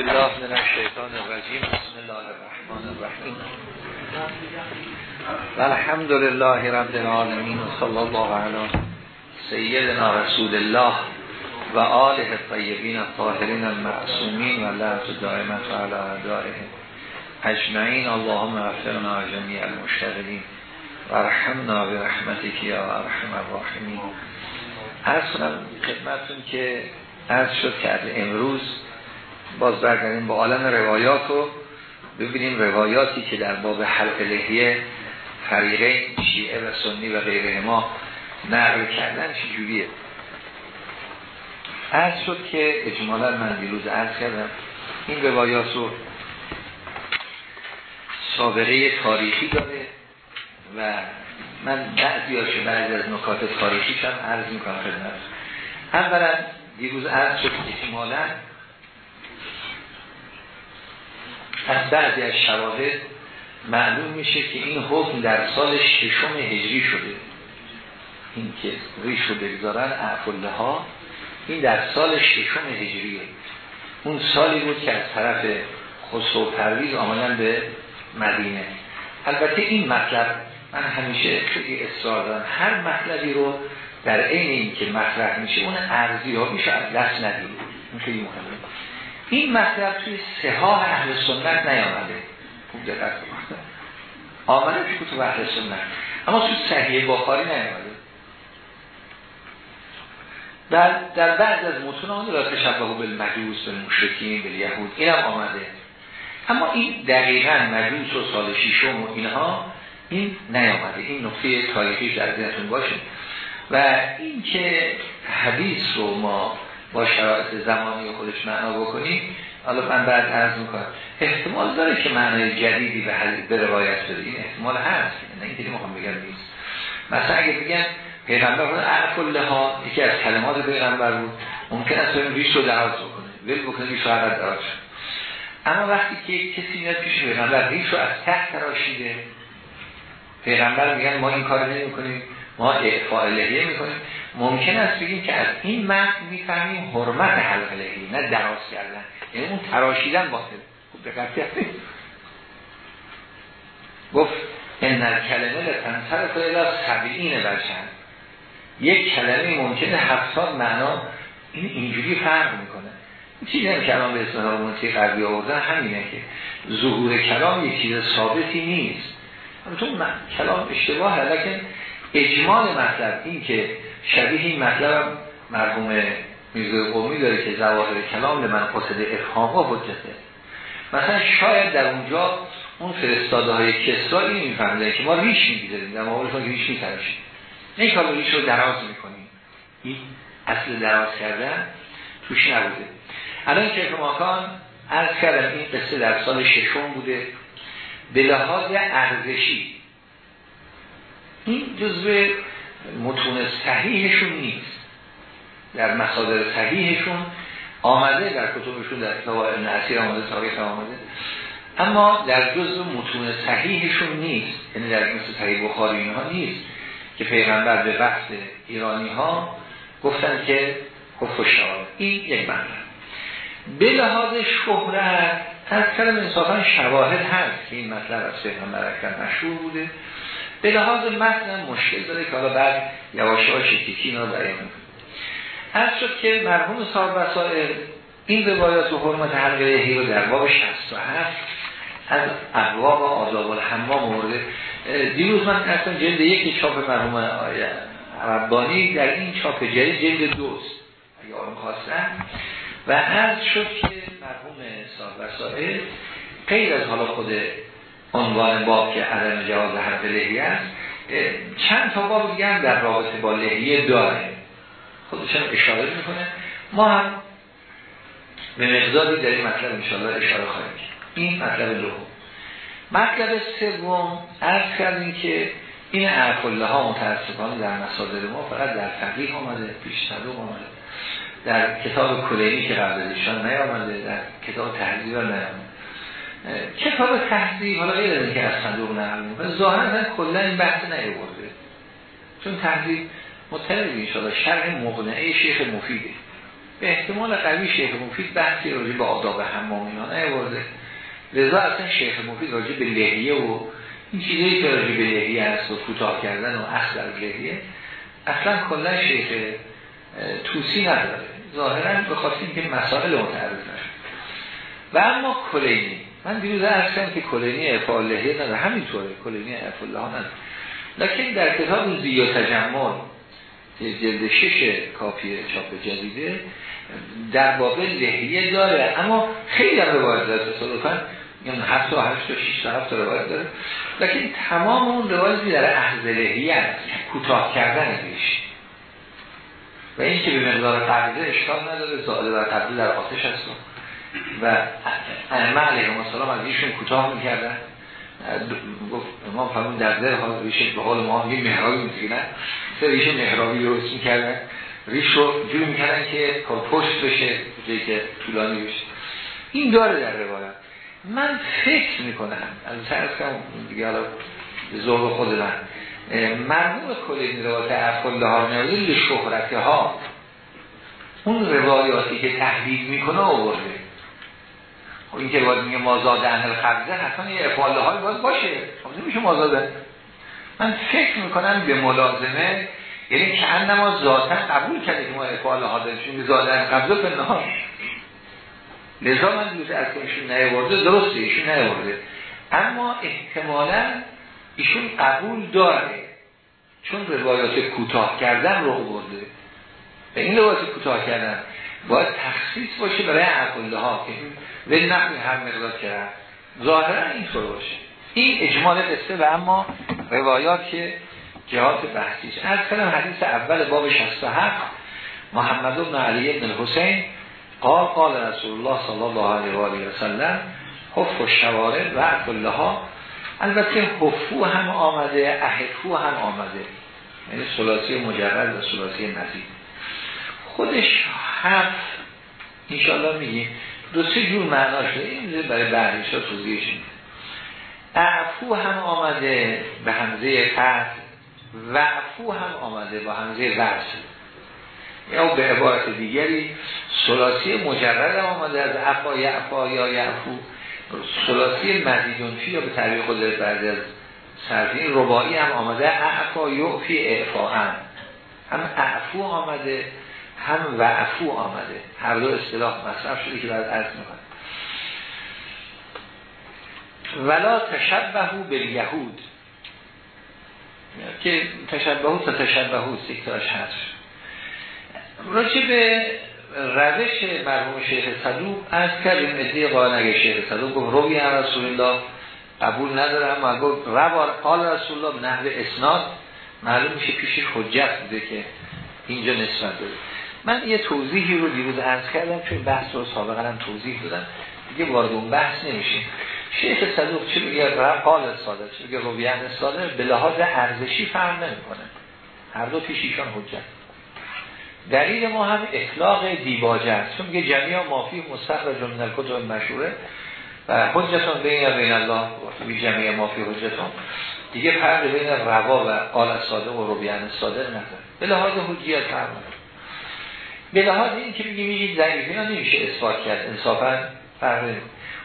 بالله من الشیطان الرجیم. بسم الله الرحمن الرحیم. و الحمد لله رب العالمین و صلی الله علی سیدنا رسول الله و آله الطیبین الطاهرین المعصومین و لعنت دائمت علی اعدائهم اجمعین. اللهم اغفرنا جمیع المشتغلین و رحمنا برحمتک یا ارحم الراحمین. اصلا خدمتون که عرض شد که امروز باز برگردیم با عالم روایات رو ببینیم روایاتی که در باب حلق لحیه فریقین شیعه و سنی و غیره ما نقل کردن چجوریه؟ عرض شد که اجمالا من دیروز عرض کردم این روایات رو سابقه تاریخی داره و من بعضی هاشه بعضی از نکات تاریخیش هم عرض می‌کنم خدمت. اولا دیروز عرض شد اجمالا از بعضی از شواهد معلوم میشه که این حکم در سال ششم هجری شده. این که ریش رو بگذارن اعفله ها این در سال ششم هجریه. اون سالی بود که از طرف خسرو پرویز آمدن به مدینه. البته این مطلب من همیشه خیلی اصرار دارم. هر مطلبی رو در عین این که مطرح میشه اون ارزی ها میشه از دست ندید این خیلی مهمه. این مطلب توی سهاه اهل سنت نیامده. خوب دقت آمده توی کتب اهل سنت. اما توی صحیح بخاری نیامده. در, در بعد از متون آمده را تشبه بالمجوس یهود این هم آمده. اما این دقیقا مجوس و سال شیشم و اینها این نیامده. این نقطه تاریخی در ذهنتون باشه. و این که حدیث رو ما با شرایط زمانی خودش معنا بکنیم حالا من بعد عرض می‌کنم. احتمال داره که معنای جدیدی به حدیث به روایت بده. این احتمال هست نه اینکه می‌خوام بگم نیست. مثلا اگه بگم پیغمبر خود اعفل ها یکی از کلمات پیغمبر بود. ممکن است این ریش رو دراز بکنه. ول بکنه ریش رو دراز اما وقتی که کسی میاد پیش پیغمبر ریش رو از تحت تراشیده. پیغمبر میگن ما این کار نمی کنیم ما اعفاء لحیه می‌کنیم ممکن است بگیم که از این متن می‌فهمیم حرمت حلق لحیه نه دراز کردن. یعنی اون تراشیدن باطل خوب دقت کردید گفت ان الکلمه لتنصرف الى سبعین بشن یک کلمه ممکنه هفتاد معنا این اینجوری فرق می‌کنه. چیزی هم کلام به اصطلاح منطقی غربی آوردن همینه که ظهور کلام یک چیز ثابتی نیست. همونطور کلام اشتباه لکن اجمال مطلب این که شبیه این مطلب مرحوم میرزوی قومی داره که زواهر کلام من قصد افهام و حجته. مثلا شاید در اونجا اون فرستاده های کسرا این که ما ریش می‌گذاریم در مقابل که ریش میترشیم نه که ریش رو دراز می‌کنیم. این اصل دراز کردن توش نبوده. الان که ماکان عرض کردم این قصه در سال ششم بوده. به لحاظ ارزشی این جزو متون صحیحشون نیست. در مصادر صحیحشون آمده در کتبشون در کتاب ابن آمده تاریخ آمده. اما در جزء متون صحیحشون نیست. یعنی در مثل صحیح بخاری اینها نیست که پیغمبر به وقت ایرانی ها گفتن که کفر شهاد این یک مطلب به لحاظ شهرت از کلم انصافا شواهد هست که این مطلب از پیغمبر اکرم مشهور بوده. به لحاظ متن مشکل داره که حالا بعد یواش یواش تیکی رو بیان از شد که مرحوم صاحب وسائل این روایات و حرمت حلقه لحیه رو در باب 67 از ابواب آداب الحمام مورد دیروز من اصلا جلد یک چاپ مرحوم ربانی در این چاپ جدید جلد دوست اگه آرم خواستن و از شد که مرحوم صاحب وسائل غیر از حالا خود عنوان باب که عدم جواز حلقه لحیه است چند تا باب دیگه در رابطه با لحیه داره. خودشم اشاره می‌کنه. ما هم به مقداری در این مطلب انشاءالله اشاره خواهیم این مطلب دوم. مطلب سوم عرض کردیم که این اعفله ها متاسفانه در مصادر ما فقط در فقیه آمده پیش صدوق آمده. در کتاب کلینی که قبل ایشان نیامده در کتاب تحضیب نیامده کتاب تحضیب حالا غیر از که از صدوق نقل ظاهرا کلا این بحث نیورده چون تحضیب مطلب انشاءالله شرح مقنعه شیخ مفیده. به احتمال قوی شیخ مفید بحثی راجع به آداب حمام اینا نیورده لذا اصلا شیخ مفید راجع به لحیه و این چیزی که راجع به لحیه هست و کوتاه کردن و اصل از لحیه اصلا کلا شیخ توسی نداره. ظاهرا خاطر اینکه مسائل متعرض نشد و اما کلینی. من دیروز ارسم که کلینی افعال لحیه نداره. همینطوره. کلینی افعال ها نداره. لکن در کتاب زی و تجمل جلد شش کافی چاپ جدیده در باب لحیه داره. اما خیلی هم روایت داره. تصادفا یعنی هفت تا هشت تا شیش تا هفت روایت داره. لیکن تمام اون روایتی در احض لحیه کوتاه کردن بیش. و این که به مقدار قبضه اشکال نداره. زائده و تبدیل در آتش هست. و ائمه علیهم السلام از ایشون کوتاه می‌کردن. گفت ما فرمون در در حال ریشه به حال ما یه محرابی می‌گیرن سه ریشه محرابی رو درست می‌کردن. ریش رو جوری می‌کردن که پشت بشه جایی که طولانی بشه. این داره در روایت. من فکر می‌کنم از سرس کنم دیگه حالا زور خود من مرموم کل این روایت افکال نویل شهرت ها اون روایاتی که تحلیل می‌کنه آورده. این که باید میگه مازاد اهل خبزه حتما یه افعاله های باید باشه. خب نمیشه مازاده من فکر می‌کنم به ملازمه یعنی که انما ذاتا قبول کرده که ما افعاله ها داریم زاده اهل خبزه پنهان لذا من دوست از ایشون نیورده درسته ایشون نیورده اما احتمالا ایشون قبول داره. چون روایات کوتاه کردن رو برده به این روایات کوتاه کردن. باید تخصیص باشه برای عقله ها که به نقل هر مقدار کرد ظاهرا اینطور باشه. این اجمال قصه و اما روایات که جهات بحثیش از کنم حدیث اول باب 67 محمد بن علی بن حسین قال قال رسول الله صلی الله علیه و آله و سلم حف و شوارع و ها البته حفو هم آمده احفو هم آمده. یعنی سلاسی مجرد و سلاسی مزید خودش حرف انشاءالله میگیم دو سه جور معنا شده. این برای بعدیش ها توضیحش اعفو هم آمده به همزه قطع وعفو هم آمده با همزه وصل. یا به عبارت دیگری. سلاسی مجرد هم آمده از افا یعفا یا یعفو. سلاسی مزیدون یا به تعبیر خود بعد از سرزین ربایی هم آمده. اعفا یعفی اعفا هم. هم اعفو آمده. هم وعفو آمده. هر دو اصطلاح مصرف شده که بعد عرض می‌کنه ولا تشبهو بالیهود که تشبهو تا تشبهو سکتاش هست راجع به روش مرحوم شیخ صدوق از کردیم ادهی قائل نگه شیخ صدوق گفت روی هم رسول الله قبول نداره اما گفت روار قال رسول الله به نحو اسناد معلوم میشه پیشش حجت بوده که اینجا نسبت داره. من یه توضیحی رو دیروز عرض کردم چون بحث رو سابقا هم توضیح دادم. دیگه وارد اون بحث نمیشیم. شیخ صدوق چه میگه؟ قال صادق. چه میگه؟ رویان صادق به لحاظ ارزشی فهم نمی‌کنه. هر دو پیش ایشان حجت. دلیل ما هم اطلاق دیباجه است. چون میگه جمعی مافی مستخرج من الکتب مشهوره. و حجتون بین بین الله بی جمعی مافی حجتون. دیگه فرق بین روا و قال صادق و رویان صادق نداره. به لحاظ حجیت فرق به لحاظ این که میگه میگید ضعیفی ها نمیشه اثبات کرد انصافا فرق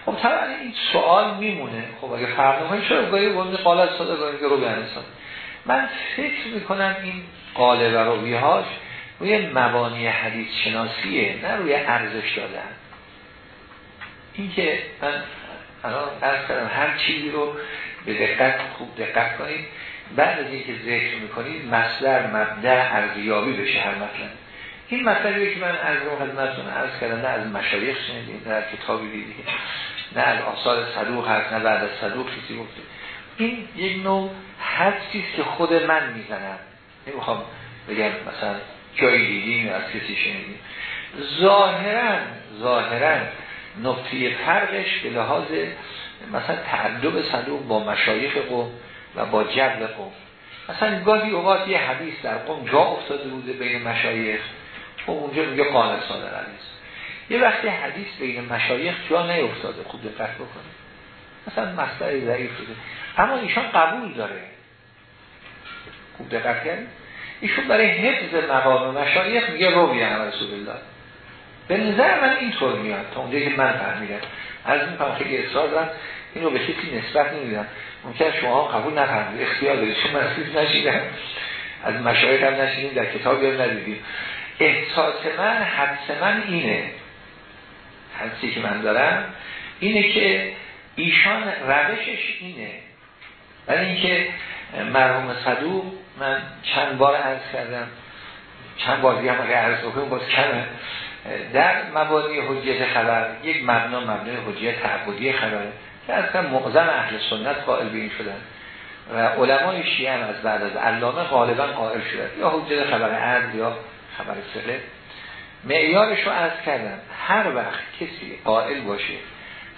خب طبعا این سوال میمونه. خب اگه فرق نمایی چرا گاهی قال قالت صادق گاهی که رویان صادق من فکر می‌کنم این قال و رویهاش روی مبانی حدیث شناسیه نه روی ارزش دادن. این که من الان ارز کردم هر چیزی رو به دقت خوب دقت کنید. بعد از اینکه ذکر می‌کنید مصدر مبدع ارزیابی بشه هر مطلب این مطلبی که من از رو خدمتتون عرض کردم نه از مشایخ شنیدیم نه از کتابی دیدیم نه از آثار صدوق هست نه بعد از صدوق کسی گفته. این یک نوع حدسی که خود من می‌زنم. نمی‌خوام بگم مثلا جایی دیدیم از کسی شنیدیم ظاهرا ظاهرا نقطه فرقش به لحاظ مثلا تعدب صدوق با مشایخ قوم و با جبل قوم. مثلا گاهی اوقات یه حدیث در قوم جا افتاده بوده بین مشایخ خب اونجا میگه قانع صادر حدیث یه وقتی حدیث بین مشایخ جا نیفتاده خوب دقت بکنه. مثلا مصدر ضعیف بوده اما ایشان قبول داره. خوب دقت کردید؟ ایشون برای حفظ مقام مشایخ میگه روی هم رسول الله به نظر من اینطور میاد. تا اونجایی که من فهمیدم. از این کنم خیلی اصرار دارم. این رو به کسی نسبت نمیدم ممکن شما قبول نفهمید. اختیار دارید. چون چیز نشیدم. از مشاهد هم نشیدیم. در کتاب هم ندیدیم. احساس من حدس من اینه. حدسی که من دارم اینه که ایشان روشش اینه. ولی اینکه مرحوم صدوق من چند بار عرض کردم چند بار دیگه هم اگه عرض بکنم باز کمه در مبانی حجیت خبر یک مبنا مبنای حجیت تعبدی خبره که اصلا معظم اهل سنت قائل به این شدن. و علمای شیعه از بعد از علامه غالبا قائل شدن. یا حجیت خبر عرض یا خبر سقه معیارش رو عرض کردم. هر وقت کسی قائل باشه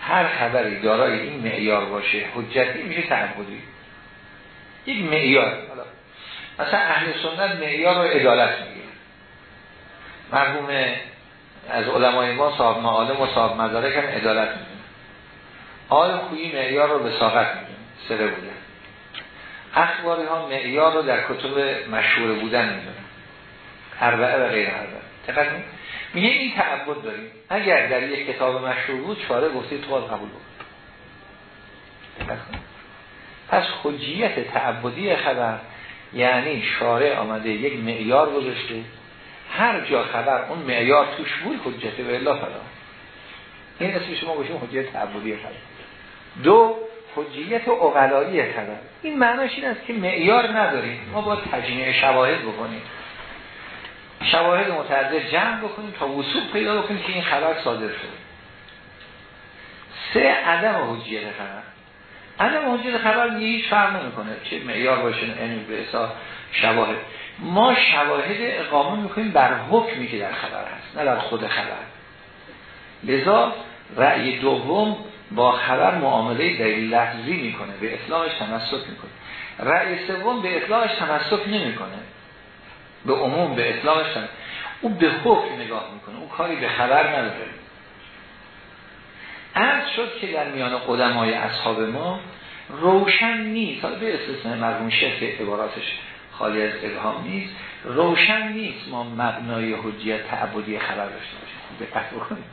هر خبری دارای این معیار باشه حجتی میشه تعبدی یک معیار. مثلا اهل سنت معیار رو عدالت میگه مرحوم از علمای ما صاحب معالم و صاحب مدارک هم عدالت میگه آل خویی معیار رو به ساقت میگه سره بودن. اخباری ها معیار رو در کتب مشهور بودن می‌دونن. اربعه و غیر اربعه میگه این تعبد داریم. اگر در یک کتاب مشهور بود چاره گفتی تو قبول بود پس خجیت تعبدی خبر یعنی شارع آمده یک معیار گذاشته. هر جا خبر اون معیار توش بود حجته به الله فلا این اسم شما باشیم حجیت تعبدی خبر. دو حجیت اقلایی خبر. این معناش این است که معیار نداریم. ما با تجمیع شواهد بکنیم. شواهد متعدد جمع بکنیم تا وصول پیدا بکنیم که این خبر صادر شده. سه عدم حجیت خبر عدم حجیت خبر یه هیچ فرق نمی‌کنه چه معیار باشه این به حساب شواهد. ما شواهد اقامه می‌کنیم بر حکمی که در خبر هست نه در خود خبر لذا رأی دوم با خبر معامله دلیل لحظی می‌کنه به اطلاقش تمسک می‌کنه. رأی سوم به اطلاقش تمسک نمی‌کنه. به عموم به اطلاقش او به حکم نگاه می‌کنه. او کاری به خبر نداره. عرض شد که در میان قدمای اصحاب ما روشن نیست. حالا به استثناء مرمون شیخ عباراتش خالی از ابهام نیست. روشن نیست ما مبنای حجیت تعبدی خبر داشته باشیم. خوب دقت بکنیم.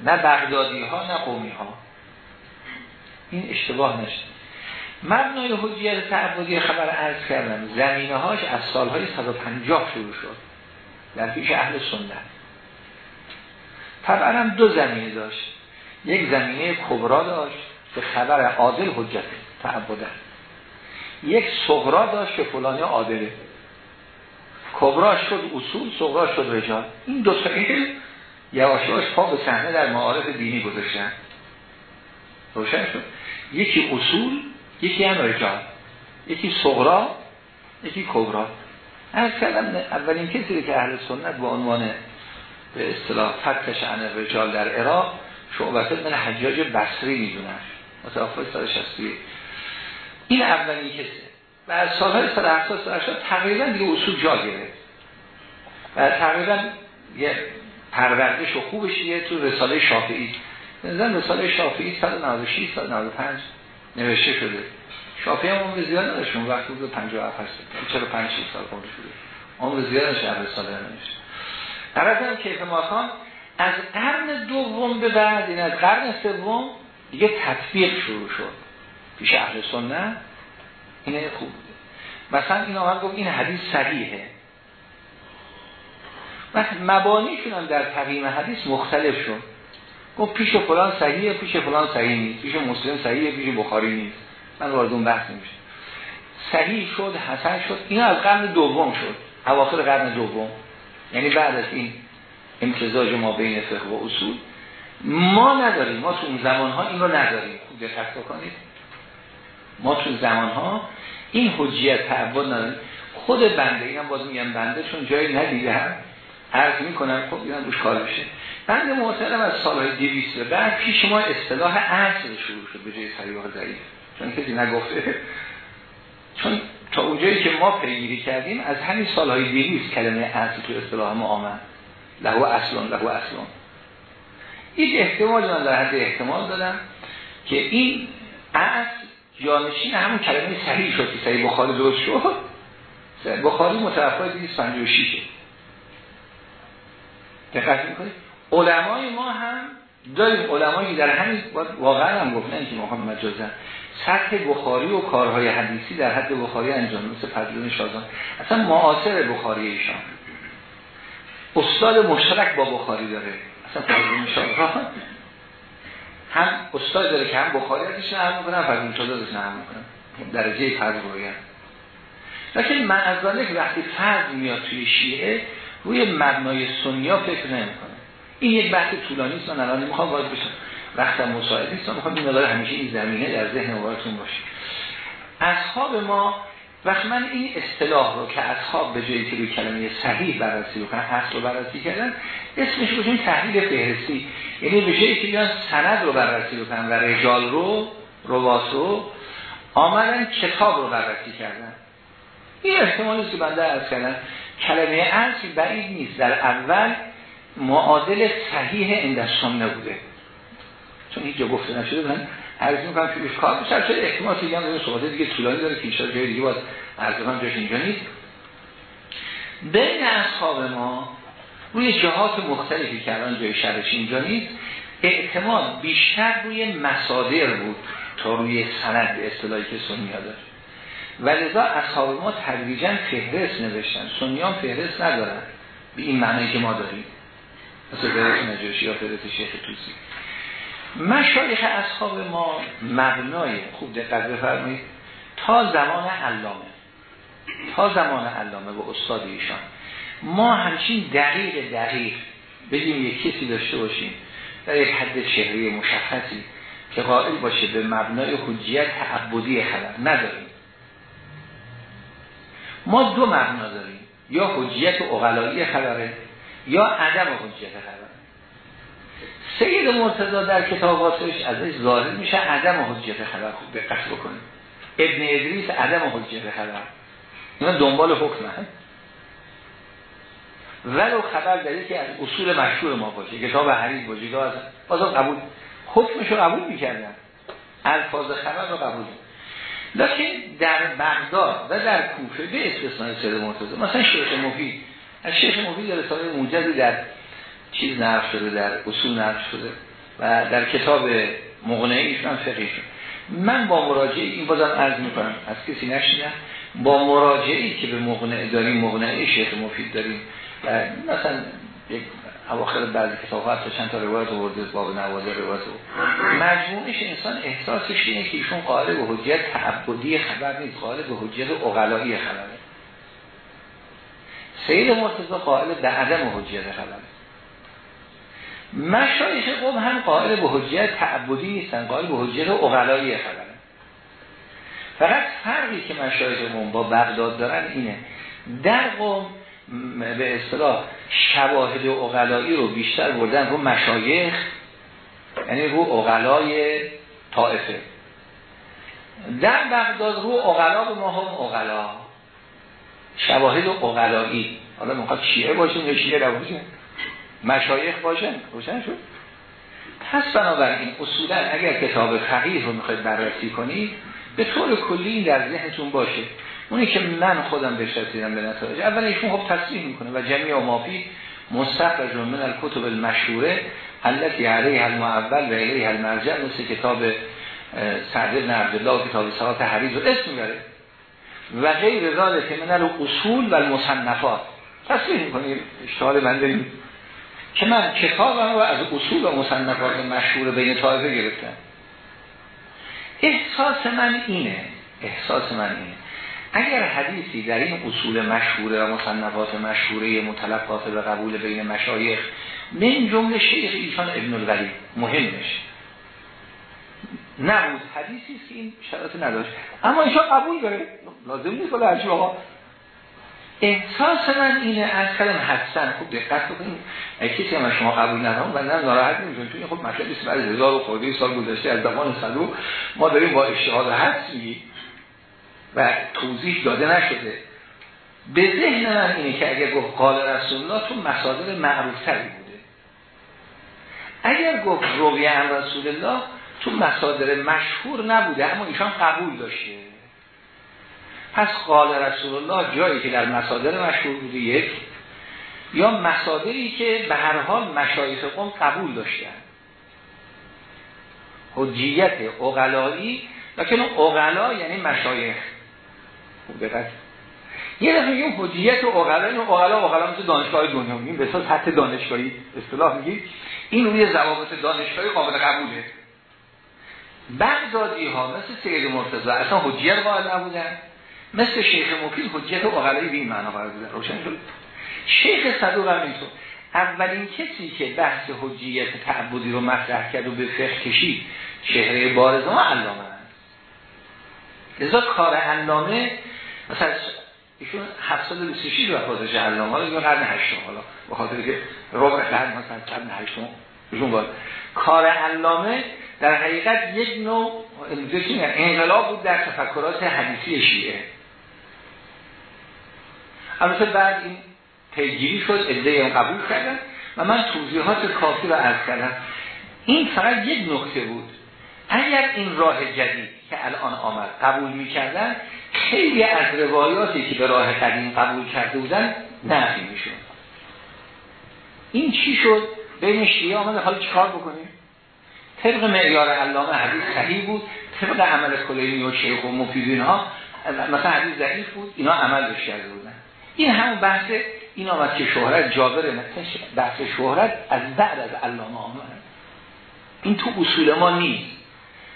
نه بغدادی ها نه قومی ها این اشتباه نشد. مبنای حجیت تعبدی خبر عرض کردم. زمینه هاش از سالهای 150 شروع شد. در پیش اهل سنت. طبعا دو زمینه داشت. یک زمینه کبرا داشت که خبر عادل حجت تعبده. یک صغرا داشت که فلانی عادله. کبرا شد اصول صغرا شد رجال. این دو تا این یواشاش پا به صحنه در معارف دینی گذاشتن. روشن شد. یکی اصول یکی هم رجال یکی صغرا یکی کبرا. از کلم اولین کسی که اهل سنت با عنوان به اصطلاح فتش عن رجال در عراق شعبت من حجاج بصری می‌دونن. متوفای سال 61 این اولین کسی. و از سالهای سال 70 سال 80 تقریبا دیگه اصول جا گرفت. و تقریبا یه پروردش و خوبش یه تو رساله شافعی. نظرم رساله شافعی 196 سال 95 نوشته شده. شافعی هم عمر زیاد نداشت. اون وقت بود 57 هست 45 سال عمر شده. عمر زیاد نشه رساله نوشته در کیف ماکان از قرن دوم به بعد این از قرن سوم دیگه تطبیق شروع شد. پیش اهل سنت اینه خوب بوده. مثلا این آمد گفت این حدیث صحیحه. مبانیشون هم در تقییم حدیث مختلف شد. گفت پیش فلان صحیحه پیش فلان صحیح نیست. پیش مسلم صحیحه پیش بخاری نیست. من وارد اون بحث نمیشه صحیح شد حسن شد. اینا از قرن دوم شد. اواخر قرن دوم. یعنی بعد از این امتزاج ما بین فقه و اصول. ما نداریم. ما تو اون زمان ها این رو نداریم. خوب دقت بکنید. ما تو زمان ها این حجیت تعبد نداریم. خود بنده اینم باز میگم بنده چون جایی ندیدم. عرض می‌کنم خب اینا روش کار بشه بنده محترم از سالهای دیویست به بعد پیش ما اصطلاح اصل شروع شد به جای صریح ضعیف. چون کسی نگفته. چون تا اونجایی که ما پیگیری کردیم از همین سالهای دیویست کلمه اصل تو اصطلاح ما آمد. لهو اصلون لهو اصلون. یک احتمال من در حد احتمال دادم که این اصل جانشین همون کلمه صحیح شد که صحیح بخاری درست شد. بخاری متوفای 256 دقت می‌کنید علمای ما هم داریم علمایی در همین واقعا هم گفتن که ما مجازن سطح بخاری و کارهای حدیثی در حد بخاری انجام مثل فضلون شازان. اصلا معاصر بخاری ایشان. استاد مشترک با بخاری داره. اصلا فضلون شازان. هم استاد داره که هم بخاری ازش نهم می‌کنن فضلون شازان ازش نهم می‌کنن درجه فرض رویت لیکن من از وقتی فرض میاد توی شیعه روی مبنای سنیا فکر نمی‌کنه این یک بحث طولانی است من الان نمی‌خوام وارد بشم. وقتم مساعد نیست می‌خوام این مقدار همیشه این زمینه در ذهن وارتون باشه. اصحاب ما وقت من این اصطلاح رو که اصحاب به جایی که کلمه صحیح بررسی بکنن اصل رو بررسی کردن اسمش باشیم تحلیل فهرستی. یعنی به جایی که سند رو بررسی بکنن و رجال رو روات رو آمدن کتاب رو بررسی کردن. این احتمالی که بنده از کردن کلمه اصل بعید نیست. در اول معادل صحیح اندشتان نبوده. چون اینجا گفته نشده من عرض می‌کنم که کار بشه شده احتمال هم صحبت دیگه طولانی داره که اینشا جای دیگه باید عرض کنم جاش اینجا نیست. بین اصحاب ما روی جهات مختلفی که الان جای شرش اینجا نیست اعتماد بیشتر روی مصادر بود تا روی سند به اصطلاحی که سنی ها داشت و لذا اصحاب ما تدریجا فهرست نوشتن. سنی هم فهرست ندارن. به این معنی که ما داریم. مثل فهرست نجاشی یا فهرست شیخ توسی. مشایخ اصحاب ما مبنای خوب دقت بفرمایید تا زمان علامه تا زمان علامه و استاد ایشان. ما همچین دقیق دقیق بگیم یک کسی داشته باشیم در یک حد شهری مشخصی که قائل باشه به مبنای حجیت تعبدی خبر نداریم. ما دو مبنا داریم یا حجیت اقلایی خبره یا عدم حجیت خبره سید مرتضا در کتاباتش ازش ظاهر میشه عدم حجیت خبر خوب دقت بکنیم ابن ادریس عدم حجیت خبر اینا دنبال حکم هست. ولو خبر در که از اصول مشهور ما باشه. کتاب حریف باشه. بازم قبول حکمش رو قبول. می‌کردن. الفاظ خبر رو قبول لیکن در بغداد و در کوفه به استثنای سید مرتضی مثلا شیخ مفید از شیخ مفید رساله موجزی در چیز نرف شده در اصول نرف شده و در کتاب مغنعیش من فقیه من با مراجعه این بازم عرض می‌کنم از کسی نشیدم با مراجعی که به مغنع داریم مغنعی شیخ مفید داریم و مثلا یک اواخر بعضی کتاب ها تا چند تا روایت آورده باب نوازه روایت مجموعش انسان احساسش اینه که ایشون قائل به حجیت تعبدی خبر نیست قائل به حجیت اقلایی خبره. سید مرتضی قائل به عدم حجیت خبره مشایخ قوم هم قائل به حجیت تعبدی نیستن قائل به حجیت اقلایی خبره فقط فرقی که مشایخ قوم با بغداد دارن اینه در قوم به اصطلاح شواهد اقلایی رو بیشتر بردن رو مشایخ یعنی رو اقلای طائفه. در بغداد رو اقلا به ما هم اقلا. شواهد اقلایی. حالا می‌خواد شیعه باشیم یا شیعه نباشیم مشایخ باشن؟ روشن شد. پس بنابراین اصولا اگر کتاب فقیه رو می‌خواید بررسی کنید به طور کلی این در ذهنتون باشه. اونی که من خودم بهش رسیدم به نتایج اول ایشون خب تصریح می‌کنه و جمعی و مافی مستخرج من الکتب المشهوره التي علیه المعول و علیه المرجع مثل کتاب سعد بن عبدالله و کتاب ساعت حریز و اسم میاره و غیر ذالک من الاصول و المصنفات تصریح می‌کنه اشتغال من داریم که من کتابم رو از اصول و مصنفات مشهور بین طایفه گرفتم. احساس من اینه احساس من اینه. اگر حدیثی در این اصول مشهوره و مصنفات مشهوره متلقات به قبول بین مشایخ من جمله شیخ ایشان ابن الولی مهمش نبود حدیثی است که این شرط نداشت. اما ایشان قبول داره. لازم نیست ولی هرچی آقا احساس من اینه از کلم حسن خوب دقت بکنید کسی هم شما قبول ندارم و نه ناراحت نمیشون توی خب مطلبی است. بعد هزار و خورده سال گذشته از زمان صدو ما داریم با حدس میگیم و توضیح داده نشده. به ذهن من اینه که اگر گفت قال رسول الله تو مصادر معروف تری بوده. اگر گفت روی رسول الله تو مصادر مشهور نبوده اما ایشان قبول داشته. پس قال رسول الله جایی که در مصادر مشهور بوده یک یا مصادری که به هر حال مشایخ قوم قبول داشتن. حجیت اقلایی لکن اقلا یعنی مشایخ. خوب یه دفعه میگیم حجیت اقلا این اقلا اقلا مثل دانشگاه دنیا میگیم به اساس حتی دانشگاهی اصطلاح میگیم. این روی ضوابط دانشگاهی قابل قبوله. بغدادی ها مثل سید مرتضی اصلا حجیت قائل نبودن. مثل شیخ مفید حجیت اقلایی به این معنا قرار بودن. روشن شد. شیخ صدوق هم اینطور. اولین کسی که بحث حجیت تعبدی رو مطرح کرد و به فقه کشید چهره بارز ما علامه است. لذا کار علامه مثلا ایشون 726 وفاتش علامه حالا دیگه قرن هشتم حالا به خاطر که ربع قرن مثلا قرن هشتم ایشون بود کار علامه در حقیقت یک نوع انقلاب بود در تفکرات حدیثی شیعه. البته بعد این پیگیری شد ادعای قبول کردن و من توضیحات کافی رو عرض کردم. این فقط یک نکته بود. اگر این راه جدید که الان آمد قبول می‌کردن خیلی از روایاتی که به راه قدیم قبول کرده بودن نفی میشون این چی شد؟ بین شیعه آمده حالا چیکار بکنیم؟ طبق معیار علامه حدیث صحیح بود طبق عمل کلینی و شیخ و مفیدین ها مثلا حدیث ضعیف بود اینا عمل بهش کرده بودن. این همون بحث این آمد که شهرت جابر بحث شهرت از بعد از علامه آمد. این تو اصول ما نیست.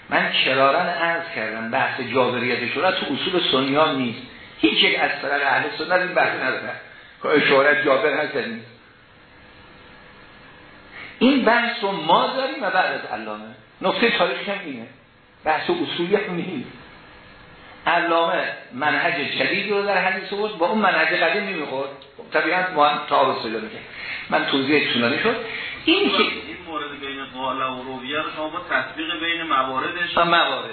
من کرارن عرض کردم بحث جابریت شهرت تو اصول سنیان نیست. هیچ یک از طرق اهل سنت این بحث نداره که شهرت جابر هست نیست. این بحث رو ما داریم و بعد از علامه. نقطه تاریخ هم اینه. بحث اصولی هم نیست. علامه منهج جدید رو در حدیث بود با اون منهج قدیم نمی‌خورد. طبیعت ما هم تعارض پیدا می‌کنه من توضیح طولانی شد. این که این مورد بین قاله و رویه رو شما با تطبیق بین مواردش موارد.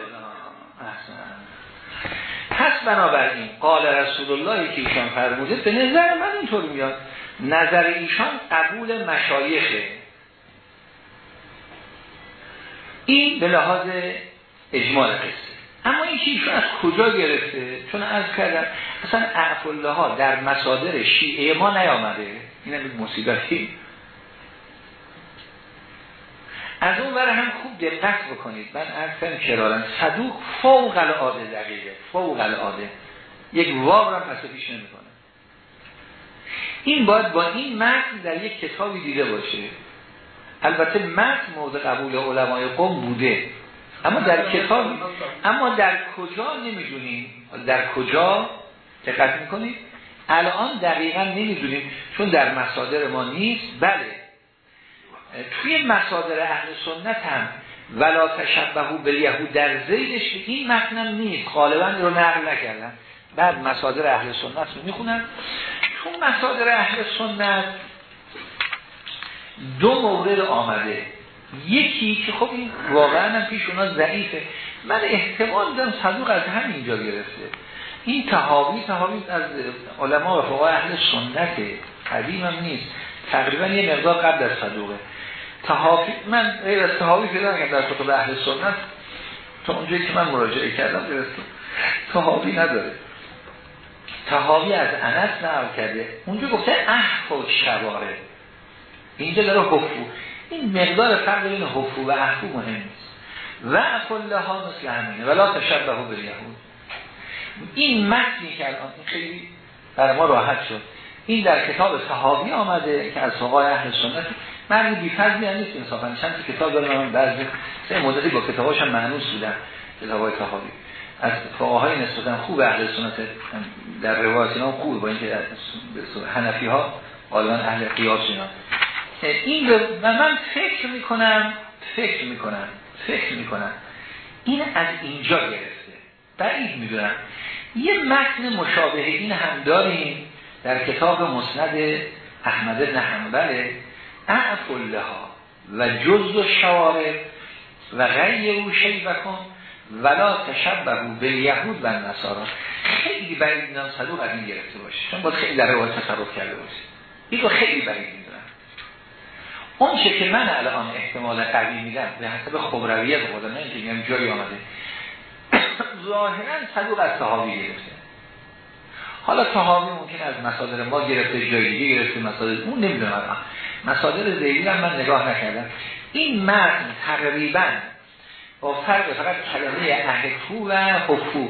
پس بنابراین قال رسول الله که ایشان فرموده به نظر من اینطور میاد. نظر ایشان قبول مشایخه. این به لحاظ اجمال قصه. اما این ایشون از کجا گرفته؟ چون از کردم اصلا اعفالله ها در مصادر شیعه ما نیامده. این هم مصیبتی. از اون برای هم خوب دقت بکنید. من اصلا کرارم. صدوق فوق العاده دقیقه. فوق العاده. یک واقع هم پس پیش نمی‌کنه. این باید با این متن در یک کتابی دیده باشه. البته متن موضع قبول علمای قوم بوده. اما در کتاب اما در کجا نمی‌دونیم؟ در کجا دقت می‌کنید؟ الان دقیقا نمی‌دونیم چون در مصادر ما نیست. بله. توی مصادر اهل سنت هم ولا تشبهو بالیهود در زیدش این متنم نیست. غالبا رو نقل نکردن. بعد مصادر اهل سنت رو می‌خونن. چون مصادر اهل سنت دو مورد آمده. یکی که خب این واقعا هم پیش اونا ضعیفه. من احتمال دارم صدوق از همینجا گرفته. این تهاوی تهاوی از علما و فقهای اهل سنت قدیم هم نیست. تقریبا یه مقدار قبل از صدوقه. تهاوی من غیر از تهاوی پیدا نگم در اهل سنت تا اونجایی که من مراجعه کردم گرفتم. تهاوی نداره. تهاوی از انس نقل کرده. اونجا گفته احف و شواره اینجا داره حفو. این مقدار فرق بین حفو و احفو مهم نیست. و کله ها مثل همینه. ولا تشبه به یهود این متنی که الان خیلی برای ما راحت شد. این در کتاب صحابی آمده که از فقهای اهل سنت. من بیفضلی هم نیست انصافا. چند کتاب دارم من بعضی سه مدتی با کتاباش هم معنوس بودم کتابای صحابی. از فقهای نسبتا خوب اهل سنت. در روایت اینا خوب با اینکه حنفی ها غالبا اهل قیاس اینا. این و من فکر می‌کنم فکر می‌کنم فکر می‌کنم. این از اینجا گرفته. بعید می‌دونم. یه متن مشابه این هم داریم در کتاب مسند احمد بن حنبل اعفله ها و جز و شوارب و غی او بکن ولا تشبه به یهود و نصارا خیلی بعید می‌دونم صدوق از این گرفته باشه. چون باید خیلی در روایت تصرف کرده باشه. این خیلی بعید اون چه که من الان احتمال قوی میدم به حسب خبرویه به خدا نه اینکه جایی آمده. ظاهرا صدوق از صحابی گرفته. حالا تهاوی ممکن از مصادر ما گرفته جای دیگه گرفته مصادر اون نمی‌دونم مصادر زیدی من نگاه نکردم. این متن تقریبا با فرق فقط کلمه احکو و حفو.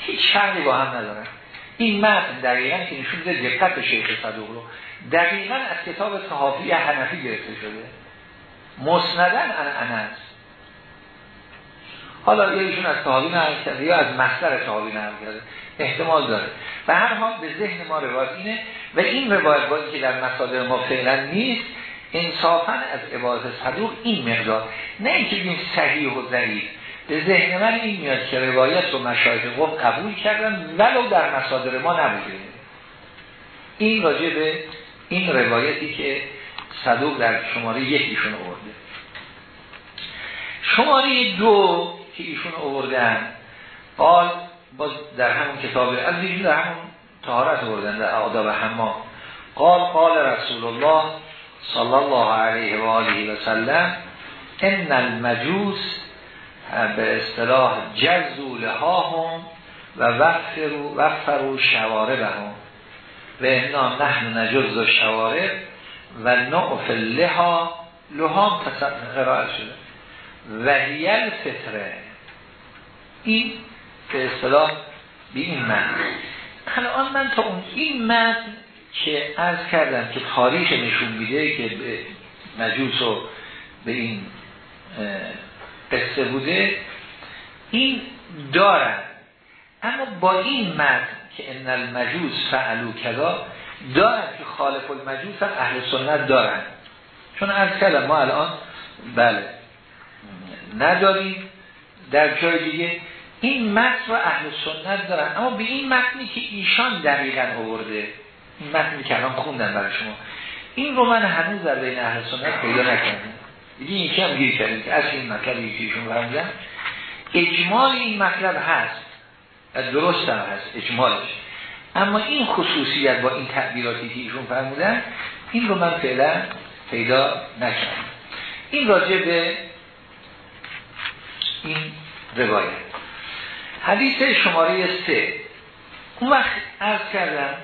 هیچ فرقی با هم ندارن این متن دقیقا که نشون ده دقت شیخ صدوق رو. دقیقا از کتاب صحافی حنفی گرفته شده. مسندن ان انس. حالا یا ایشون از صحابی نقل کرده یا از مصدر صحابی نقل کرده. احتمال داره. و هر حال به ذهن ما روایت اینه و این روایت بازی که در مصادر ما فعلا نیست انصافا از عبادت صدوق این مقدار. نه اینکه این صحیح و ضعیف. به ذهن من این میاد که روایت رو مشایخ قوم قبول کردن ولو در مصادر ما نبوده. این راجع به این روایتی که صدوق در شماره یکیشون آورده. شماره دو که ایشون آوردن قال باز در همون کتاب از ایشون در همون تهارت آوردن در آداب حما قال قال رسول الله صلی الله علیه و آله و سلم ان المجوس به اصطلاح جزو لهاهم و وفرو وفرو شواربهم. و انا نحن نجز و شوارب و نعف لها. لهام قرار شده. و هیل فطره این به اصطلاح به این معنی. آن من تا اون این متن که عرض کردم که تاریخ نشون میده که به مجوس و به این قصه بوده این دارن. اما با این متن که ان المجوس فعلو کذا دارن که خالف المجوس هم اهل سنت دارن. چون از کلم ما الان بله نداریم. در جای دیگه این متن رو اهل سنت دارن. اما به این متنی که ایشان دقیقا آورده این متنی که الان خوندن برای شما این رو من هنوز در بین اهل سنت پیدا نکردم. دیگه این که هم گیر کردیم که از این مطلب یکیشون فرمودن اجمال این مطلب هست درست هم هست اجمالش اما این خصوصیت با این تعبیراتی که ایشون فرمودن این رو من فعلا پیدا نکردم. این راجع به این روایت. حدیث شماره سه. اون وقت ارز کردم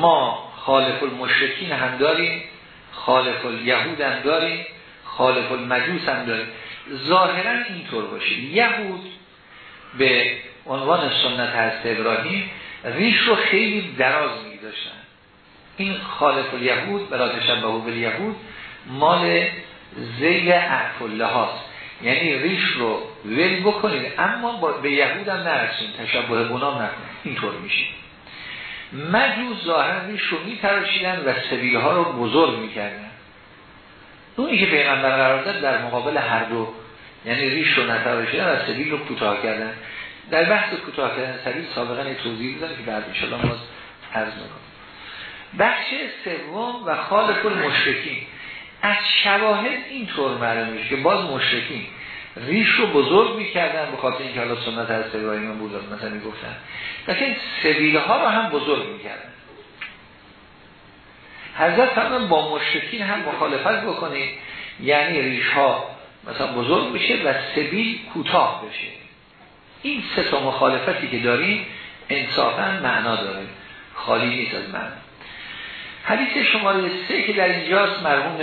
ما خالف المشرکین هم داریم خالف الیهود هم داریم خالف المجوس هم داریم ظاهرا اینطور باشه. یهود به عنوان سنت هست ابراهیم ریش رو خیلی دراز می داشتن این خالف الیهود برای تشبه یهود مال زیل اعف هاست. یعنی ریش رو ول بکنید. اما به یهود هم نرسید. تشبه بنام نکنید اینطور میشه. مجوز ظاهرا ریش رو میتراشیدن و سبیل ها رو بزرگ می‌کردن. اونی که پیغمبر قرار داد در مقابل هر دو یعنی ریش رو نتراشیدن و سبیل رو کوتاه کردن. در بحث کوتاه کردن سبیل سابقا توضیح بودن که بعد انشاءالله باز عرض می‌کنم. بخش سوم و خالق المشرکین. از شواهد اینطور معلوم میشه که باز مشرکین ریش رو بزرگ می‌کردن به خاطر اینکه حالا سنت از ابراهیم بود مثلا می‌گفتن. لیکن سبیله ها رو هم بزرگ می‌کردن. حضرت فرمان با مشرکین هم مخالفت بکنید یعنی ریش ها مثلا بزرگ بشه و سبیل کوتاه بشه. این سه تا مخالفتی که داریم انصافا معنا داره. خالی نیست از معنا. حدیث شماره سه که در اینجاست مرحوم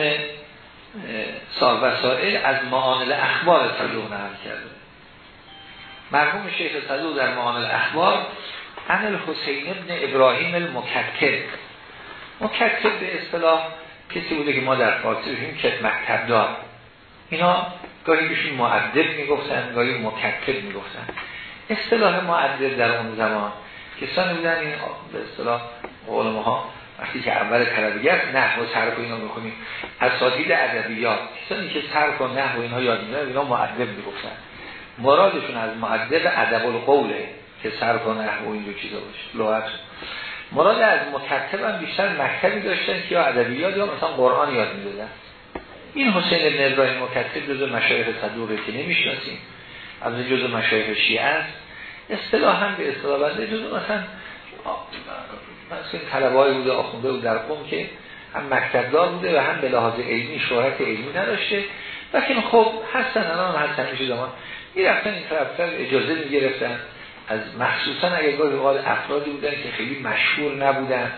سال وسائل از معانل اخبار صدوق نقل کرده. مرحوم شیخ صدوق در معانل اخبار ان الحسین ابن ابراهیم المکتب. مکتب به اصطلاح کسی بوده که ما در فارسی بشیم کت مکتب دار اینا گاهی بهشون معدب می‌گفتن گاهی مکتب می‌گفتن. اصطلاح معدب در اون زمان کسانی بودن این به اصطلاح علمه ها وقتی که اول طلبیت نحو و صرف اینا می‌کنیم اساتید ادبیات کسانی که صرف و نحو اینها یاد می‌گیرن اینا معدب می‌گفتن. مرادشون از معدب ادب القوله که صرف و نحو و این دو چیزا باشه لغت مراد از مکتب هم بیشتر مکتبی داشتن که یا ادبیات یا مثلا قرآن یاد می‌دادن. این حسین ابن ابراهیم مکتب جزء مشایخ صدوقه که نمی‌شناسیم. از جزء مشایخ شیعه است. اصطلاحا به اصطلاح بنده جزء مثلا مثلا طلبه بوده آخونده بود در قوم که هم مکتبدار بوده و هم به لحاظ علمی شهرت علمی نداشته. لیکن خب هستن الان هستن میشه زمان می‌رفتن این طرفتر اجازه می‌گرفتن. از مخصوصا اگر گاهی افرادی بودن که خیلی مشهور نبودن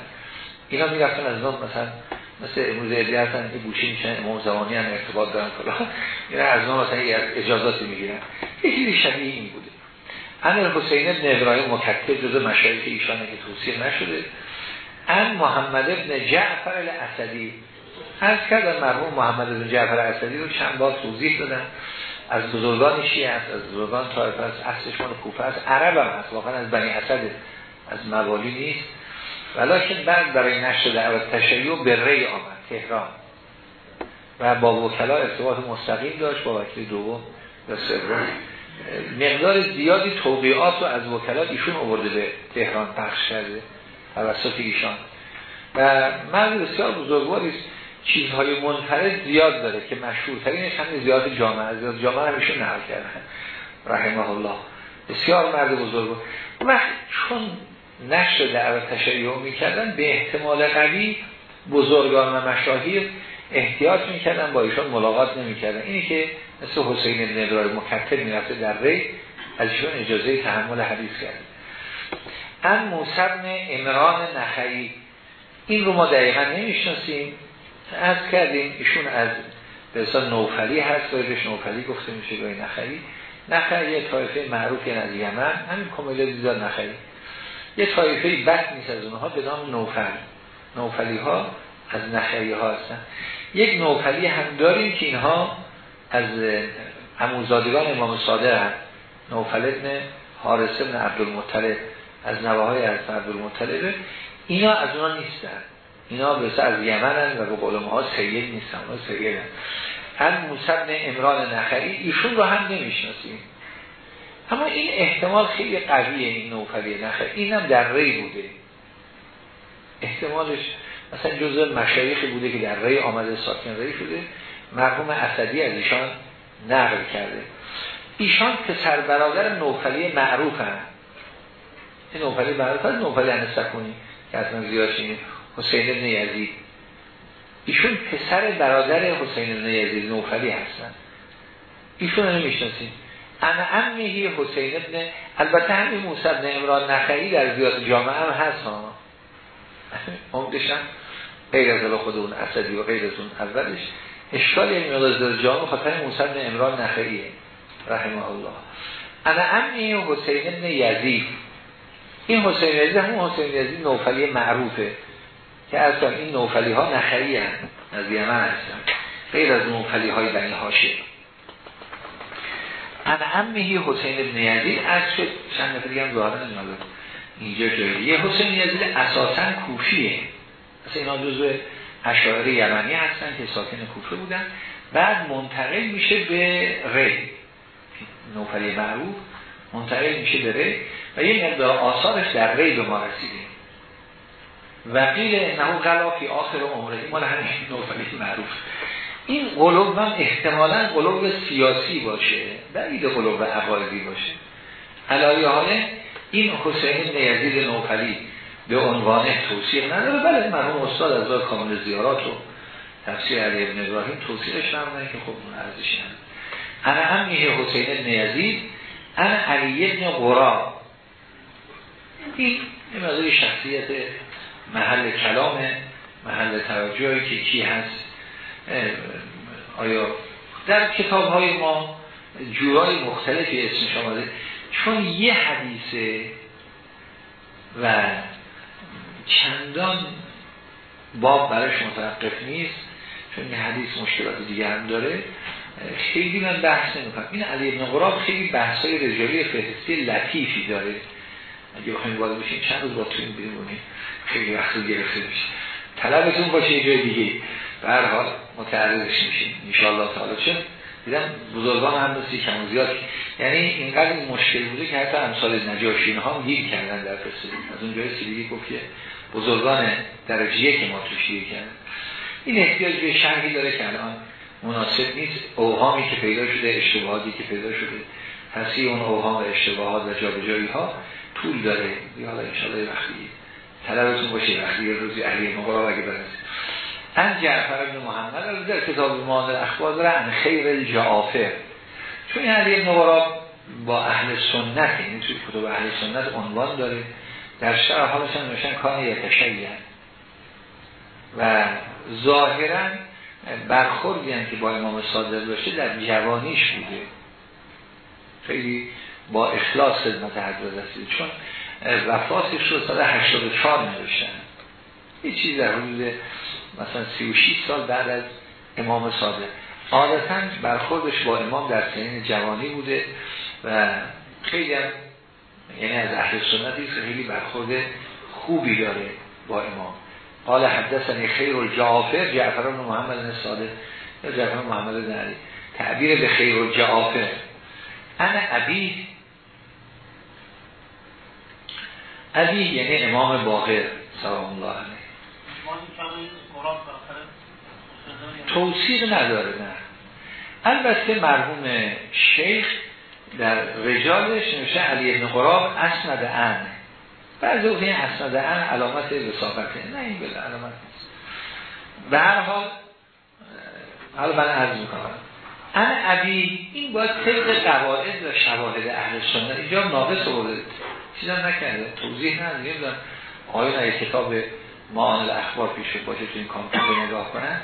اینا می‌رفتن از اون مثلا مثل امروز ادعی هستن که گوشی میشن امام زمانی هم ارتباط دارن کلا. اینا از اون مثلا اجازاتی می‌گیرن. یه چیزی شبیه این بوده. امیر حسین ابن ابراهیم مکتب جز مشایخ ایشانه که توصیه نشده. ان محمد ابن جعفر الاسدی. از کردن مرحوم محمد ابن جعفر الاسدی رو چند بار توضیح دادن از بزرگان شیعه است از بزرگان طایفه است اصلش مال کوفه است. عرب هم هست واقعا از بنی اسد از موالی نیست. ولیکن بعد برای نشر دعوت تشیع به ری آمد تهران. و با وکلا ارتباط مستقیم داشت با وکیل دوم و سوم. مقدار زیادی توقیعات رو از وکلا ایشون آورده به تهران پخش کرده توسط ایشان. و مرد بسیار بزرگواری چیزهای منفرد زیاد داره که مشهورترینش هم زیاد جامعه زیاد جامعه همیشه نقل کردن رحمه الله. بسیار مرد بزرگ. و چون نشر دعوت تشیع می‌کردن به احتمال قوی بزرگان و مشاهیر احتیاط می‌کردن با ایشان ملاقات نمی‌کردن. اینی که مثل حسین بن مکتب می‌رفته در ری از ایشان اجازه تحمل حدیث کرد. ان موسبن امران نخعی. این رو ما دقیقا نمی‌شناسیم. از کردیم ایشون از به نوفلی هست بهش نوفلی گفته میشه گاهی نخعی نخعی یه طایفه معروفی از یمن همین کمیله دیزار نخعی یه طایفه بد نیست از اونها به نام نوفل. نوفلی ها از نخعی ها هستن. یک نوفلی هم داریم که اینها از اموزادگان امام صادق هست نوفل ابن حارس ابن عبدالمطلب از نواهای از عبدالمطلب اینا از اونا نیستن. اینا به از یمن و به قول ما سید نیستن اونا سید هم موسیب امران نخری ایشون رو هم نمی‌شناسیم. اما این احتمال خیلی قویه این نوفلی نخری اینم در ری بوده. احتمالش مثلا جزء مشایخی بوده که در ری آمده ساکن ری شده. مرحوم اسدی از ایشان نقل کرده. ایشان پسر برادر نوفلی معروف هم این نوفلی هست نوفلی انستکونی که اصلا زیاد حسین ابن یزید. ایشون پسر برادر حسین ابن یزید نوفلی هستن. ایشون رو نمی‌شناسیم انا امیهی حسین ابن البته همین موسی ابن امران نخعی در زیاد جامعه هم هست ها. عمدشم غیر از خود اون اسدی و غیر از اون اولش. اشکال یعنی مقدار در جامعه خاطر موسی ابن امران نخعیه رحمه الله. انا امیهی حسین ابن یزید. این حسین یزید همون حسین یزید نوفلی معروفه. که اصلا این نوفلی ها نخری از یمن هستن غیر از نوفلی های بنی هاشه ان امهی حسین ابن یزید از شد. چند نفر دیگه هم ظاهرا اینجا جاییه حسین یزید اساسا کوفیه. اصلا اینا جزو اشاعره یمنی هستن که ساکن کوفه بودن. بعد منتقل میشه به ری. نوفلی معروف. منتقل میشه به ری. و یه مقدار آثارش در ری به ما رسیده. وقیل نهو غلافی آخر عمره. مال همین نوفلی معروف. این قلوب هم احتمالا قلوب سیاسی باشه بعید قلوب عقایدی باشه. علایه حاله این حسین نیزید نوفلی به عنوان توصیق نداره. بله مرحوم استاد از دار کامل زیارات و تفسیر علی ابن ابراهیم توصیقش نمونه که خب اون ارزشی هم انا هم حسین نیزید انا علی ابن قرا این این شخصیت محل کلام محل توجهی که کی هست. آیا در کتاب های ما جورای مختلفی اسمش آمده؟ چون یه حدیثه و چندان باب براش متوقف نیست چون یه حدیث مشکلات دیگه هم داره خیلی من بحث نمی این علی ابن قراب خیلی بحث های رجالی فهرستی لطیفی داره. اگه بخوایم وارد بشیم چند روز با تو این بیرونیم خیلی وقت گرفته میشه. طلبتون باشه یه جای دیگه. به هر حال متعرضش میشیم انشاءالله تعالی. چون دیدم بزرگان هم نسی کم زیاد. یعنی اینقدر این مشکل بوده که حتی امثال نجاشین ها گیر کردن در قصه از اون جای سیدی گفت که بزرگان درجیه که ما توش کردن. این احتیاج به شرحی داره که الان مناسب نیست. اوهامی که پیدا شده اشتباهاتی که پیدا شده. تصحیح اون اوهام و اشتباهات و جابجایی ها طول داره. یا حالا انشاءالله وقتی طلبتون باشه وقتی روزی اهلی مقرار اگه برسید. ان جعفر بن محمد از در کتاب مانده اخبار داره ان خیر الجعافر چون این علی ابن با اهل سنت یعنی توی کتب اهل سنت عنوان داره. در شرح حالش هم نوشن کان یتشیعن و ظاهرا برخوردی که با امام صادق باشه در جوانیش بوده. خیلی با اخلاص خدمت حضرت رسید چون وفاتش شد سال 84 نوشتن یه چیز در حدود مثلا 36 سال بعد از امام صادق. عادتا برخوردش با امام در سنین جوانی بوده و خیلی هم یعنی از اهل سنتی خیلی برخورد خوبی داره با امام. قال حدثنی خیر الجعافر جعفر بن محمد صادق یا جعفر محمد بن تعبیر به خیر الجعافر. انا ابی ابی یعنی امام باقر سلام الله علیه توصیق نداره نه. البته مرحوم شیخ در رجالش نوشه علی ابن قراب اسند ان. بعضی این اسند ان علامت وساقته نه این بله علامت نیست. به هر حال حالا من عرض می‌کنم. ان ابی این باید طبق قواعد و شواهد اهل سنت اینجا ناقص بوده. چیزا نکرده. توضیح نداره نمی‌دونم آیا نه کتاب معان اخبار پیش باشه تو این کامپیوتر نگاه کنن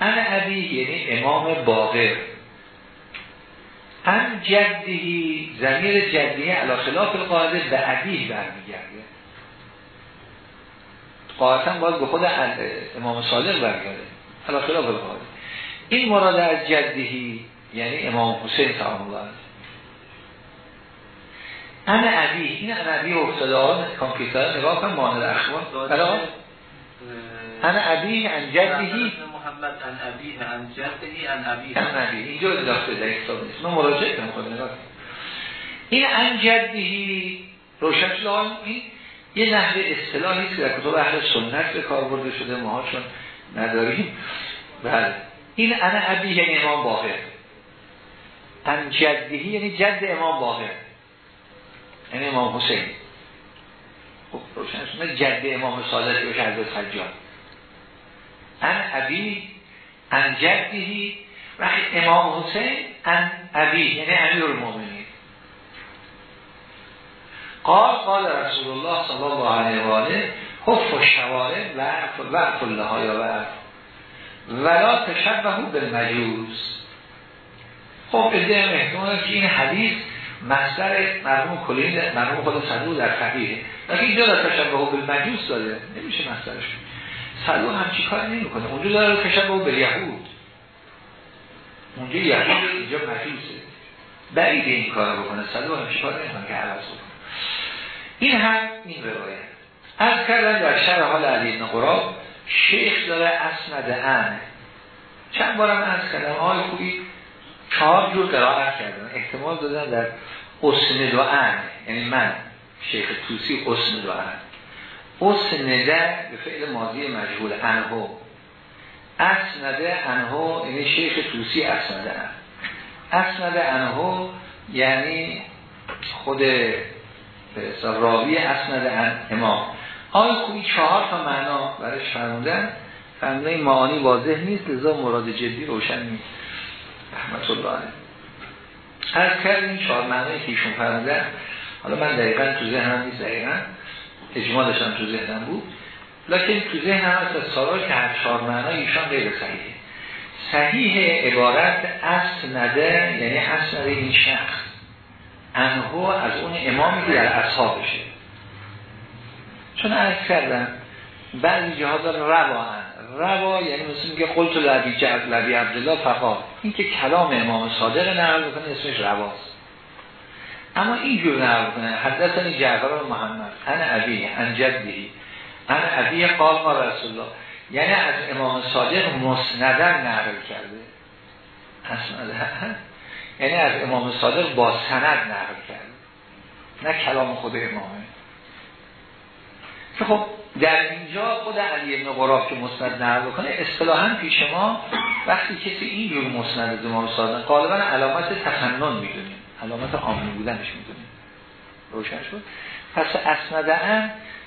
ان ابی یعنی امام باقر. ان جدهی زمیر جدهی علا خلاف القاعده به عبیه برمیگرده. قاعدتا باید به خود امام صادق برگرده. علا خلاف القاعده. این مراد از جدهی یعنی امام حسین الله ان عبی این ان عبی افتاده آن کامپیوتر نگاه کن مانند اخبار. برای ان عبی ان جدهی محمد ان ابی ان جده ان ابی. ان ابی. اینجا اضافه در کتاب نیست. من مراجعه کنم خود نگاه این ان جدهی روشن شده این یه نحوه اصطلاحی که در کتاب اهل سنت به کار برده شده ما چون نداریم. بله. این ان ابی یعنی امام باقر. ان جدهی یعنی جد امام باقر. یعنی امام حسین. خب روشن جد امام صادق باشه حضرت سجاد. ان ابی ان جدهی و امام حسین ان ابی یعنی امیر المومنین قال قال رسول الله صلی الله علیه و آله حف و شوارب و و کله های و ولا تشبهو بالمجوز خب ادعام احتمال که این حدیث مصدر مرحوم کلین مرحوم خود صدوق در فقیه. لیکن اینجا در تشبهو بالمجوز داده نمیشه مصدرش صدوق همچی کار نمی‌کنه؟ اونجا داره تشبهو بالیهود اونجا یهود اینجا مجوزه بعید این کار بکنه. صدوق همچی کار نمی‌کنه؟ که عوض بکنه. این هم این روایت. از کردن در شهر حال علی ابن قراب شیخ داره اسند ان. چند بارم از کردم آقای خوبی چهار جور قرائت کردن احتمال دادن در اسند و ان. یعنی من شیخ توسی اسند و ان. اسنده به فعل ماضی مجهول انهو. اسنده انهو یعنی شیخ توسی اسنده ان. اسنده انهو یعنی خود راوی اسنده امام. آقای خوبی چهار تا معنا برش فرمودن؟ فرمودن معانی واضح نیست لذا مراد جدی روشن نیست. رحمت الله از کردیم چهار معنی که ایشون فرمودن حالا من دقیقا تو ذهنم نیست دقیقا. اجمالشم تو ذهنم بود. لکن تو ذهنم از سالار که هر چهار معنی ایشان غیر صحیحه. صحیح عبارت اسنده یعنی اسنده این شخص. انهو از اون امامی که در اصحابشه. چون عرض کردم بعضی جهاز روا روا یعنی مثل میگه قلت لبی جعب لبی عبدالله فقط این که کلام امام صادق نقل بکنه اسمش رواست. اما اینجور نقل بکنه. حدثنی جعفر محمد. انا ابی ان جدی انا ابی قال ما رسول الله یعنی از امام صادق مسندن نقل کرده. اسنده یعنی از امام صادق با سند نقل کرده. نه کلام خود امامه. که خب در اینجا خود علی ابن قراب که مسند نقل بکنه اصطلاحا پیش ما وقتی کسی اینجور مسند از امام صادق غالبا علامت تفنن می‌دونیم. علامت آمین بودنش می‌دونیم. روشن شد. پس اسنده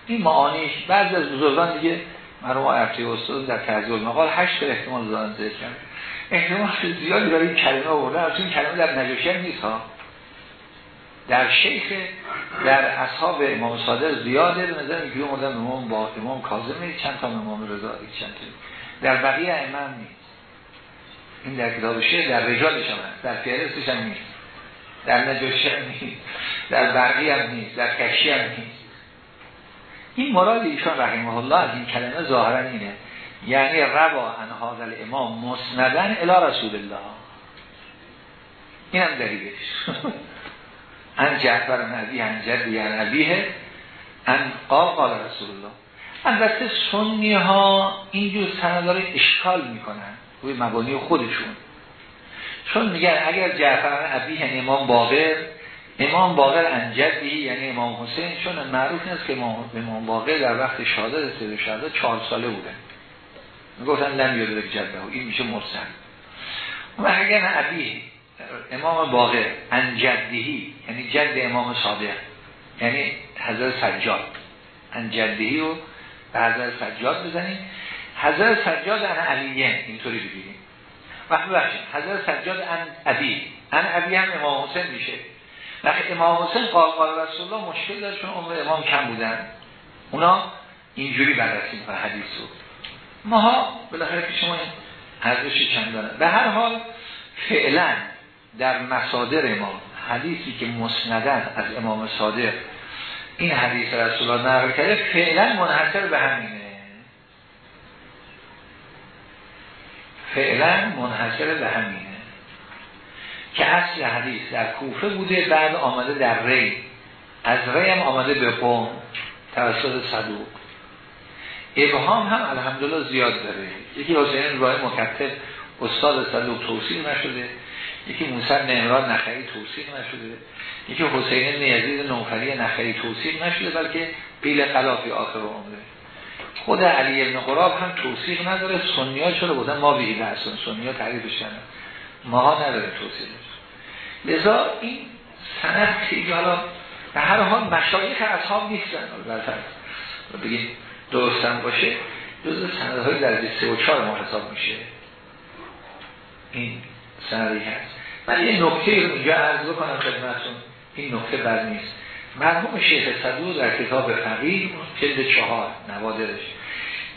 این معانیش بعضی از بزرگان دیگه مرحوم ارتی استاد در تحضیل مقال هشت احتمال دادن ذکر کرد. احتمال زیادی برای این کلمه آورده از این کلمه در نجاشی نیست ها. در شیخ در اصحاب امام صادق زیاده به نظر اینجوری مردن امام با امام کاظم چند تا امام رضا چند تا. در بقیه امام نیست. این در کتاب شیخ در رجالش هم هست در فهرستش هم نیست. در نجاشی هم نیست. در برقی هم نیست. در کشی هم نیست. این مراد ایشان رحمه الله از این کلمه ظاهرا اینه. یعنی روا ان الامام مسندن الی رسول الله. این هم دلیلش. ان جعفر نبی ان جدی ان عبیه ان قال رسول الله. البته سنی ها اینجور سنداره اشکال می‌کنن روی مبانی خودشون. چون میگن اگر جعفر عبیه یعنی امام باقر امام باقر انجدی یعنی امام حسین چون معروف نیست که امام باقر در وقت شهادت سید شهادت چهار ساله بودن می‌گفتن لم یاد جده این میشه مرسل. و اگر عبی امام باقر انجدهی یعنی جد امام صادق یعنی حضرت سجاد. انجدهی رو به حضرت سجاد بزنیم. حضرت سجاد ان علیه اینطوری بگیریم. وقتی بخشیم حضرت سجاد ان عبی ان عبی هم امام حسین میشه. وقتی امام حسین قال رسول الله مشکل داره چون عمر امام کم بودن. اونا اینجوری بررسی می‌کنن حدیث رو. ماها بالاخره که شما ارزش چند دارن به هر حال فعلا در مصادر ما حدیثی که مسندن از امام صادق این حدیث رسول الله نقل کرده فعلا منحصر به همینه. فعلا منحصر به همینه. که اصل حدیث در کوفه بوده بعد آمده در ری. از ری هم آمده به قوم توسط صدوق. ابهام هم الحمدلله زیاد داره. یکی حسین راه مکتب استاد صدوق توصیل نشده. یکی موسی نهران نخری توصیل نشده. یکی حسین نیزید نوفری نخری توصیل نشده بلکه قیل خلافی آخر عمره. خود علی ابن قراب هم توصیق نداره سنیا چرا بودن؟ ما این اصلا سنیا تعریفش کنن ماها نداره توصیقش لذا این سند خیلی حالا به هر حال مشایخ اصحاب نیستن. البته بگیم درستم باشه جز سندهای در سه و چهار ما حساب میشه. این سندی هست. من یه نکته اینجا عرض بکنم خدمتون این نکته بر نیست. مرحوم شیخ صدوق در کتاب فقیه جلد چهار نوادرش.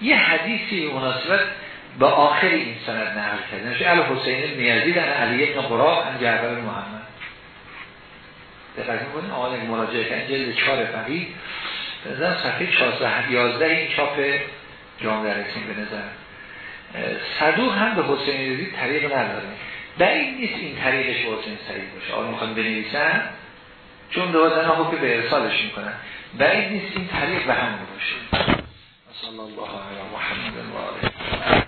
یه حدیثی مناسبت به آخر این سند نقل کرده. نشه ال حسین نیازی در علی ابن قراب ان جعفر محمد. دقیق می‌کنه آقای مراجعه کردن جلد چهار فقیه نظر صفحه 411 این چاپ جامعه رسیم به نظر. صدوق هم به حسین نیازی طریق نداره. این نیست این طریقش به حسین سعید باشه. آن می‌خوان بنویسن؟ چون دوازن ها که به ارسالش می‌کنن. بعید نیست این طریق به هم باشه. صلی الله علیه محمد و آله.